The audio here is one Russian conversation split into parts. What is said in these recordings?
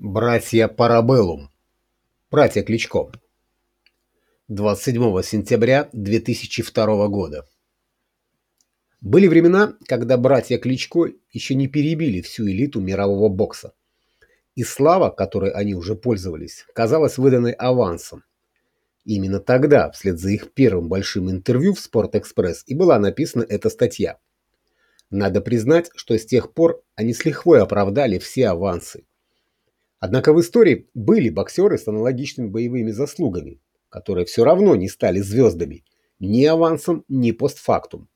Братья Парабеллум. Братья Кличко. 27 сентября 2002 года. Были времена, когда братья Кличко еще не перебили всю элиту мирового бокса. И слава, которой они уже пользовались, казалась выданной авансом. Именно тогда, вслед за их первым большим интервью в «Спорт-экспресс», и была написана эта статья. Надо признать, что с тех пор они с лихвой оправдали все авансы Однако в истории были боксеры с аналогичными боевыми заслугами, которые все равно не стали звездами ни авансом, ни постфактум.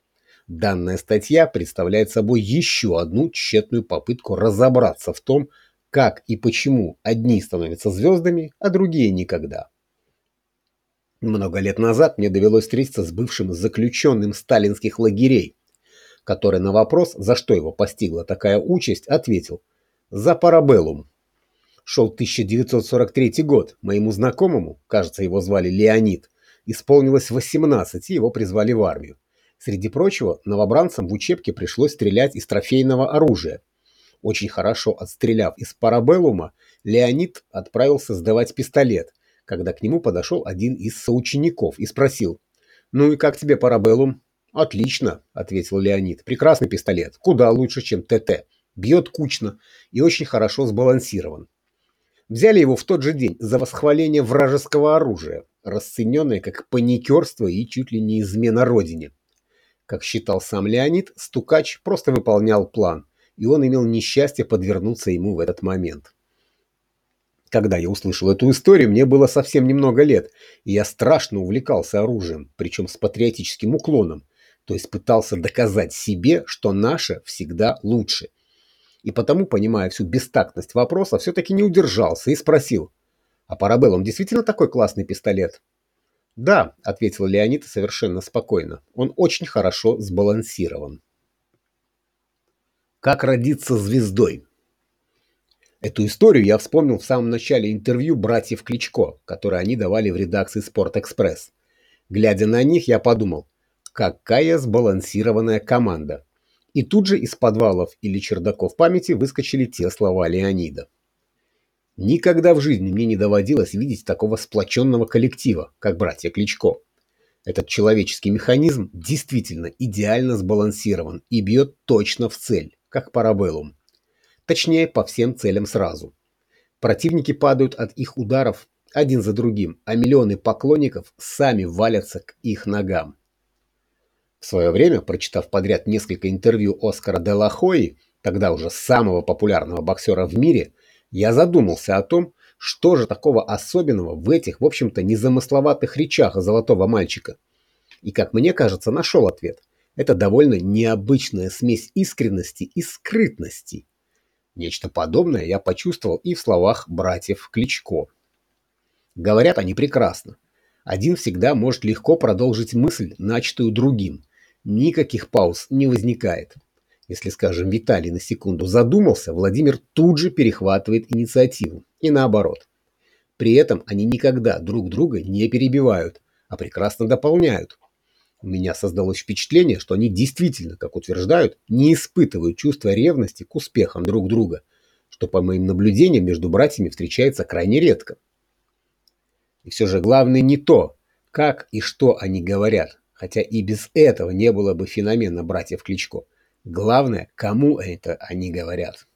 Данная статья представляет собой еще одну тщетную попытку разобраться в том, как и почему одни становятся звездами, а другие никогда. Много лет назад мне довелось встретиться с бывшим заключенным сталинских лагерей, который на вопрос, за что его постигла такая участь, ответил «За парабеллум». Шел 1943 год. Моему знакомому, кажется, его звали Леонид, исполнилось 18, и его призвали в армию. Среди прочего, новобранцам в учебке пришлось стрелять из трофейного оружия. Очень хорошо отстреляв из парабеллума, Леонид отправился сдавать пистолет, когда к нему подошел один из соучеников и спросил, «Ну и как тебе парабеллум?» «Отлично», — ответил Леонид. «Прекрасный пистолет. Куда лучше, чем ТТ. Бьет кучно и очень хорошо сбалансирован. Взяли его в тот же день за восхваление вражеского оружия, расцененное как паникерство и чуть ли не измена родине. Как считал сам Леонид, стукач просто выполнял план, и он имел несчастье подвернуться ему в этот момент. Когда я услышал эту историю, мне было совсем немного лет, и я страшно увлекался оружием, причем с патриотическим уклоном, то есть пытался доказать себе, что наше всегда лучше – и потому, понимая всю бестактность вопроса, все-таки не удержался и спросил, «А Парабеллум действительно такой классный пистолет?» «Да», — ответил Леонид совершенно спокойно, «он очень хорошо сбалансирован». Как родиться звездой? Эту историю я вспомнил в самом начале интервью братьев Кличко, которое они давали в редакции «Спорт-экспресс». Глядя на них, я подумал, какая сбалансированная команда. И тут же из подвалов или чердаков памяти выскочили те слова Леонида. Никогда в жизни мне не доводилось видеть такого сплоченного коллектива, как братья Кличко. Этот человеческий механизм действительно идеально сбалансирован и бьет точно в цель, как парабеллум. Точнее, по всем целям сразу. Противники падают от их ударов один за другим, а миллионы поклонников сами валятся к их ногам. В свое время, прочитав подряд несколько интервью Оскара де ла Хои, тогда уже самого популярного боксера в мире, я задумался о том, что же такого особенного в этих, в общем-то, незамысловатых речах золотого мальчика. И, как мне кажется, нашел ответ. Это довольно необычная смесь искренности и скрытности. Нечто подобное я почувствовал и в словах братьев Кличко. Говорят они прекрасно. Один всегда может легко продолжить мысль, начатую другим, Никаких пауз не возникает. Если, скажем, Виталий на секунду задумался, Владимир тут же перехватывает инициативу. И наоборот. При этом они никогда друг друга не перебивают, а прекрасно дополняют. У меня создалось впечатление, что они действительно, как утверждают, не испытывают чувства ревности к успехам друг друга, что, по моим наблюдениям, между братьями встречается крайне редко. И все же главное не то, как и что они говорят, хотя и без этого не было бы феномена братьев Кличко. Главное, кому это они говорят.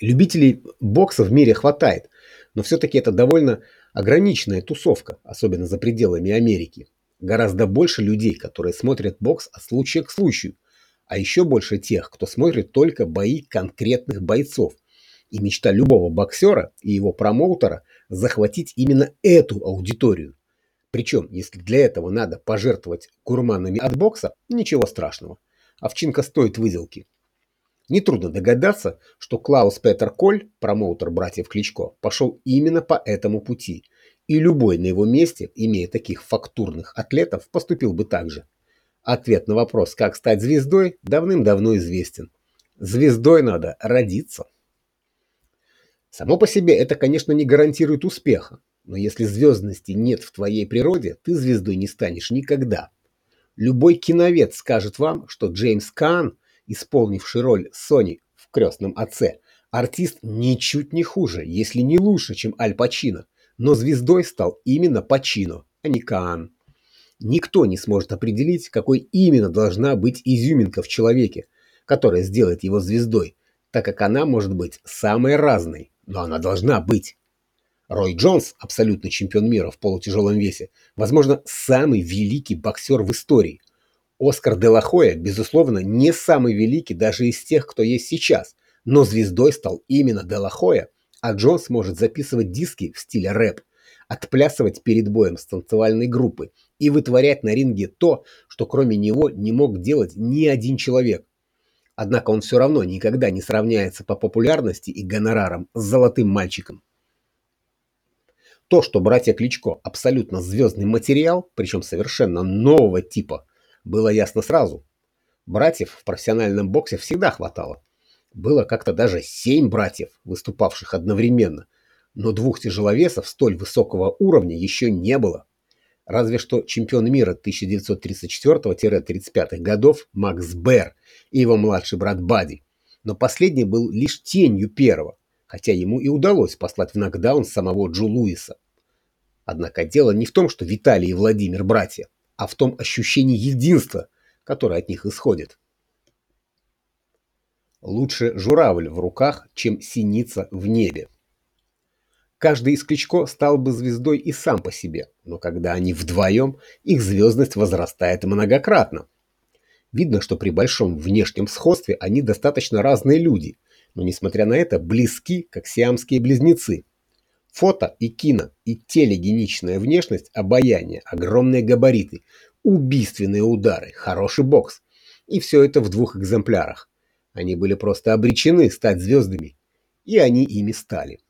Любителей бокса в мире хватает, но все-таки это довольно ограниченная тусовка, особенно за пределами Америки. Гораздо больше людей, которые смотрят бокс от случая к случаю, а еще больше тех, кто смотрит только бои конкретных бойцов. И мечта любого боксера и его промоутера захватить именно эту аудиторию. Причем, если для этого надо пожертвовать гурманами от бокса, ничего страшного. Овчинка стоит выделки. Нетрудно догадаться, что Клаус Петер Коль, промоутер братьев Кличко, пошел именно по этому пути. И любой на его месте, имея таких фактурных атлетов, поступил бы так же. Ответ на вопрос, как стать звездой, давным-давно известен. Звездой надо родиться. Само по себе это, конечно, не гарантирует успеха, но если звездности нет в твоей природе, ты звездой не станешь никогда. Любой киновед скажет вам, что Джеймс Каан, исполнивший роль Сони в «Крестном отце», Артист ничуть не хуже, если не лучше, чем Аль Пачино, но звездой стал именно Пачино, а не Каан. Никто не сможет определить, какой именно должна быть изюминка в человеке, которая сделает его звездой, так как она может быть самой разной, но она должна быть. Рой Джонс, абсолютный чемпион мира в полутяжелом весе, возможно, самый великий боксер в истории. Оскар де Лахоя, безусловно, не самый великий даже из тех, кто есть сейчас, но звездой стал именно де Лахоя, а Джонс может записывать диски в стиле рэп, отплясывать перед боем с танцевальной группы и вытворять на ринге то, что кроме него не мог делать ни один человек. Однако он все равно никогда не сравняется по популярности и гонорарам с золотым мальчиком. То, что братья Кличко абсолютно звездный материал, причем совершенно нового типа, было ясно сразу. Братьев в профессиональном боксе всегда хватало. Было как-то даже семь братьев, выступавших одновременно, но двух тяжеловесов столь высокого уровня еще не было. Разве что чемпион мира 1934-35 годов Макс Бэр и его младший брат Бади. Но последний был лишь тенью первого, хотя ему и удалось послать в нокдаун самого Джо Луиса. Однако дело не в том, что Виталий и Владимир братья, а в том ощущении единства, которое от них исходит. Лучше журавль в руках, чем синица в небе. Каждый из Кличко стал бы звездой и сам по себе, но когда они вдвоем, их звездность возрастает многократно. Видно, что при большом внешнем сходстве они достаточно разные люди, но несмотря на это близки, как сиамские близнецы – Фото и кино, и телегеничная внешность, обаяние, огромные габариты, убийственные удары, хороший бокс. И все это в двух экземплярах. Они были просто обречены стать звездами. И они ими стали.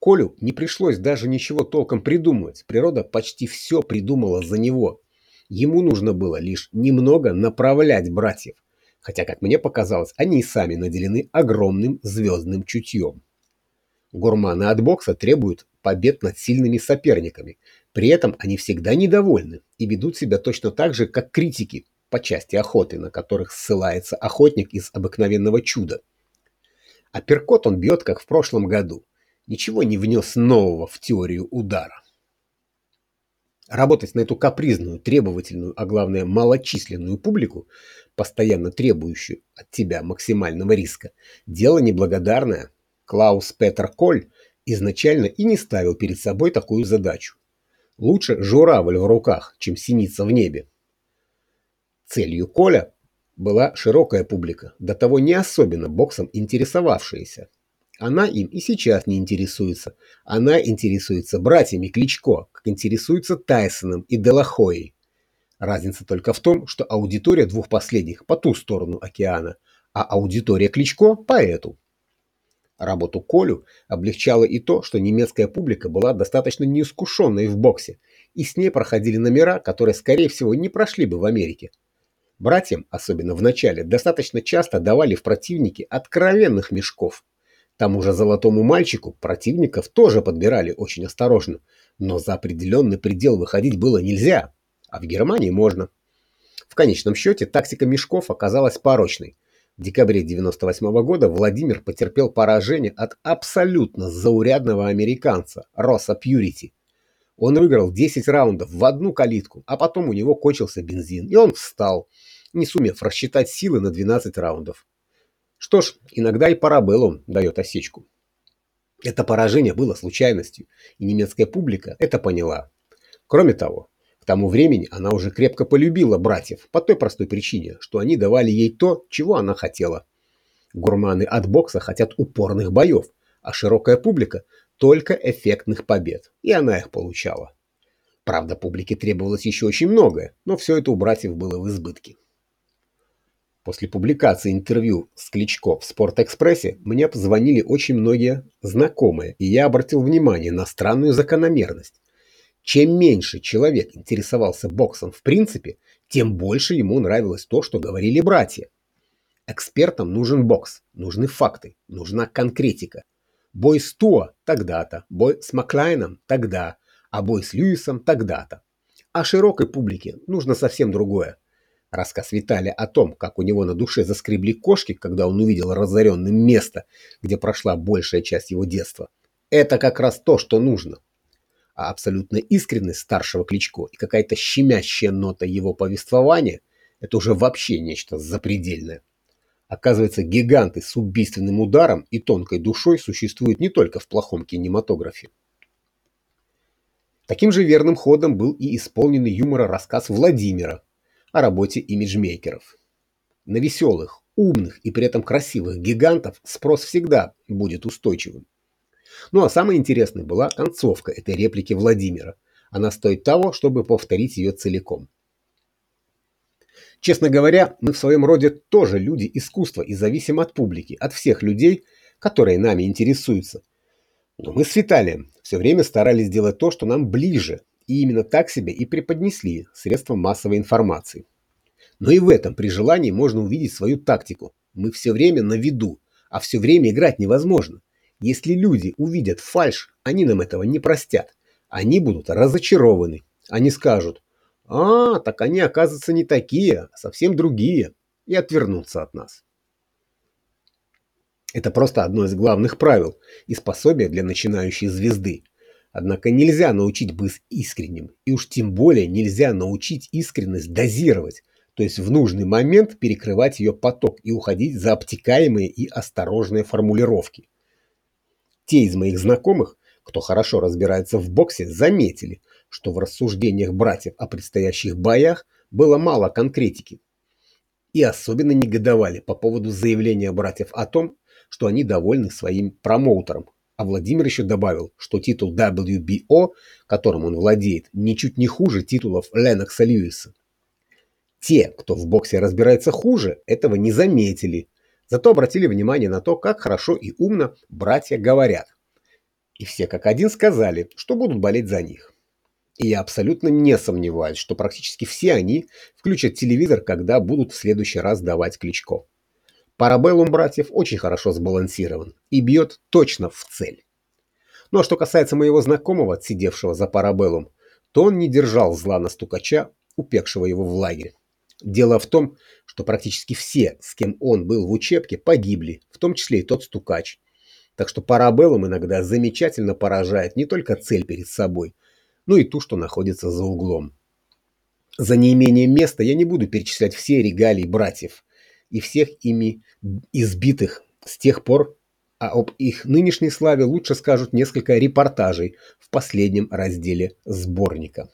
Колю не пришлось даже ничего толком придумывать. Природа почти все придумала за него. Ему нужно было лишь немного направлять братьев. Хотя, как мне показалось, они и сами наделены огромным звездным чутьем. Гурманы от бокса требуют побед над сильными соперниками. При этом они всегда недовольны и ведут себя точно так же, как критики по части охоты, на которых ссылается охотник из обыкновенного чуда. Апперкот он бьет, как в прошлом году. Ничего не внес нового в теорию удара. Работать на эту капризную, требовательную, а главное малочисленную публику, постоянно требующую от тебя максимального риска, дело неблагодарное, Клаус Петер Коль изначально и не ставил перед собой такую задачу. Лучше журавль в руках, чем синица в небе. Целью Коля была широкая публика, до того не особенно боксом интересовавшаяся. Она им и сейчас не интересуется. Она интересуется братьями Кличко, как интересуется Тайсоном и Делахоей. Разница только в том, что аудитория двух последних по ту сторону океана, а аудитория Кличко по эту. Работу Колю облегчало и то, что немецкая публика была достаточно неискушенной в боксе, и с ней проходили номера, которые, скорее всего, не прошли бы в Америке. Братьям, особенно в начале, достаточно часто давали в противники откровенных мешков. Тому же золотому мальчику противников тоже подбирали очень осторожно, но за определенный предел выходить было нельзя, а в Германии можно. В конечном счете тактика мешков оказалась порочной. В декабре 98 года Владимир потерпел поражение от абсолютно заурядного американца Росса Пьюрити. Он выиграл 10 раундов в одну калитку, а потом у него кончился бензин, и он встал, не сумев рассчитать силы на 12 раундов. Что ж, иногда и парабеллум дает осечку. Это поражение было случайностью, и немецкая публика это поняла. Кроме того, к тому времени она уже крепко полюбила братьев по той простой причине, что они давали ей то, чего она хотела. Гурманы от бокса хотят упорных боев, а широкая публика – только эффектных побед, и она их получала. Правда, публике требовалось еще очень многое, но все это у братьев было в избытке. После публикации интервью с Кличко в Спортэкспрессе мне позвонили очень многие знакомые, и я обратил внимание на странную закономерность. Чем меньше человек интересовался боксом в принципе, тем больше ему нравилось то, что говорили братья. Экспертам нужен бокс, нужны факты, нужна конкретика. Бой с Туа тогда-то, бой с Маклайном тогда, а бой с Льюисом тогда-то. А широкой публике нужно совсем другое. Рассказ Виталия о том, как у него на душе заскребли кошки, когда он увидел разоренное место, где прошла большая часть его детства. Это как раз то, что нужно. А абсолютная искренность старшего Кличко и какая-то щемящая нота его повествования – это уже вообще нечто запредельное. Оказывается, гиганты с убийственным ударом и тонкой душой существуют не только в плохом кинематографе. Таким же верным ходом был и исполненный юмора рассказ Владимира о работе имиджмейкеров. На веселых, умных и при этом красивых гигантов спрос всегда будет устойчивым. Ну а самое интересное была концовка этой реплики Владимира. Она стоит того, чтобы повторить ее целиком. Честно говоря, мы в своем роде тоже люди искусства и зависим от публики, от всех людей, которые нами интересуются. Но мы с Виталием все время старались сделать то, что нам ближе, и именно так себя и преподнесли средством массовой информации. Но и в этом при желании можно увидеть свою тактику. Мы все время на виду, а все время играть невозможно. Если люди увидят фальш, они нам этого не простят. Они будут разочарованы. Они скажут, а, так они, оказывается, не такие, а совсем другие, и отвернутся от нас. Это просто одно из главных правил и способия для начинающей звезды. Однако нельзя научить быть искренним, и уж тем более нельзя научить искренность дозировать, то есть в нужный момент перекрывать ее поток и уходить за обтекаемые и осторожные формулировки. Те из моих знакомых, кто хорошо разбирается в боксе, заметили, что в рассуждениях братьев о предстоящих боях было мало конкретики. И особенно негодовали по поводу заявления братьев о том, что они довольны своим промоутером. А Владимир еще добавил, что титул WBO, которым он владеет, ничуть не хуже титулов Ленокса Льюиса. Те, кто в боксе разбирается хуже, этого не заметили, зато обратили внимание на то, как хорошо и умно братья говорят. И все как один сказали, что будут болеть за них. И я абсолютно не сомневаюсь, что практически все они включат телевизор, когда будут в следующий раз давать Кличко. Парабеллум братьев очень хорошо сбалансирован и бьет точно в цель. Ну а что касается моего знакомого, сидевшего за Парабеллум, то он не держал зла на стукача, упекшего его в лагерь. Дело в том, что практически все, с кем он был в учебке, погибли, в том числе и тот стукач. Так что Парабеллум иногда замечательно поражает не только цель перед собой, но и ту, что находится за углом. За неимением места я не буду перечислять все регалии братьев – и всех ими избитых с тех пор, а об их нынешней славе лучше скажут несколько репортажей в последнем разделе сборника.